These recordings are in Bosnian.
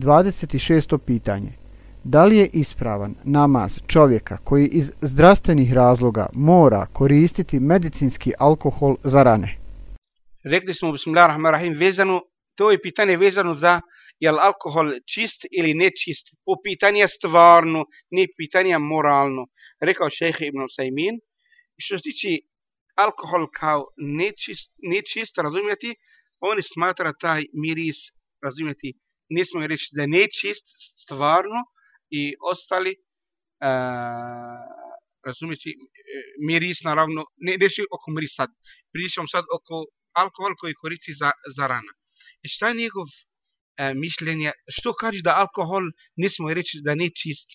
26. pitanje. Da li je ispravan namaz čovjeka koji iz zdravstvenih razloga mora koristiti medicinski alkohol za rane? Rekli smo, bismillahirrahmanirrahim, vezano, to je pitanje vezano za je li alkohol čist ili nečist. Po pitanje stvarno, ne pitanje moralno. Rekao šeheh Ibn Sajmin, što se tiče alkohol kao nečist, nečist, razumijeti, oni smatra taj miris, razumijeti, nismo reći da je nečist stvarno i ostali e, uh, razumijeti e, miris naravno ne reći oko miris sad. Pričam sad oko alkohol koji koristi za, za rana. I šta je njegov e, mišljenje? Što kaže da alkohol nismo reći da nečist?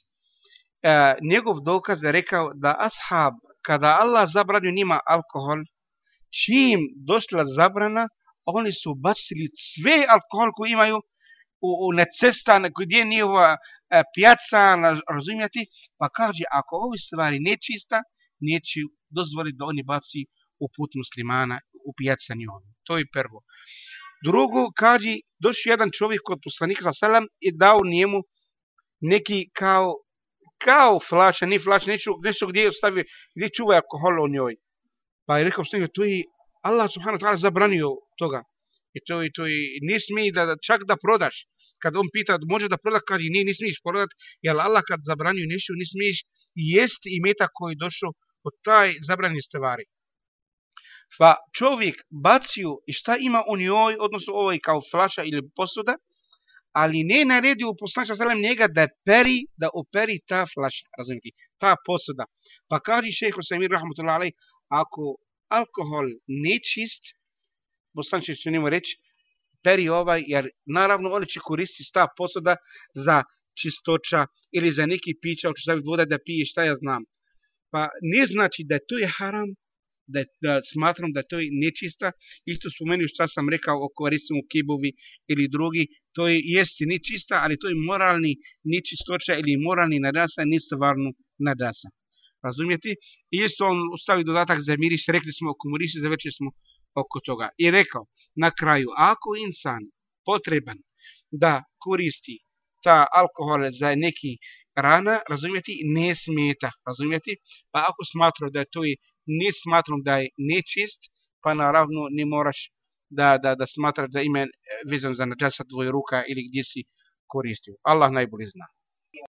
E, njegov dokaz je rekao da ashab kada Allah zabranio njima alkohol čim došla zabrana oni su bacili sve alkohol koji imaju u, u na cesta, na gdje je njihova e, pjaca, na, razumijeti, pa kaže, ako ovi stvari nečista, neće dozvoliti da oni baci u put muslimana, u pjaca njihovi. To je prvo. Drugo, kaže, došao jedan čovjek kod poslanika sa selam i dao njemu neki kao, kao flaša, ni flaša, nešto, nešto gdje je ostavio, gdje čuva alkohol u njoj. Pa je rekao, to je Allah subhanahu wa ta'ala zabranio toga. I to, i to i ne smije da, čak da prodaš. Kad on pita, može da proda, i ne, ne smiješ prodat, jer Allah kad zabranio nešto, ne smiješ jest i meta koji došao od taj zabranjene stvari. Pa čovjek baciju i šta ima u njoj, odnosno ovoj kao flaša ili posuda, ali ne naredio u poslanča sallam njega da peri, da operi ta flaša, razumijete, ta posuda. Pa kaže šeho Samir Rahmatullahi, ako alkohol nečist, Bosančić će njemu reći, peri ovaj, jer naravno oni će koristiti sta posuda za čistoća ili za neki pića, ako staviti voda da pije, šta ja znam. Pa ne znači da to je haram, da, da smatram da to je nečista, isto spomenuo šta sam rekao oko recimo kibovi ili drugi, to je jesti nečista, ali to je moralni nečistoća ili moralni nadasa, ne stvarno nadasa. Razumijete? I isto on ustavi dodatak za miris, rekli smo oko mirisi, završi smo oko toga. I rekao, na kraju, ako insan potreban da koristi ta alkohol za neki rana, razumjeti, ne smeta, razumjeti, Pa ako smatram da to i ne smatram da je nečist, pa naravno ne moraš da, da, da smatraš da ime vezan za nađasa tvoj ruka ili gdje si koristio. Allah najbolje zna.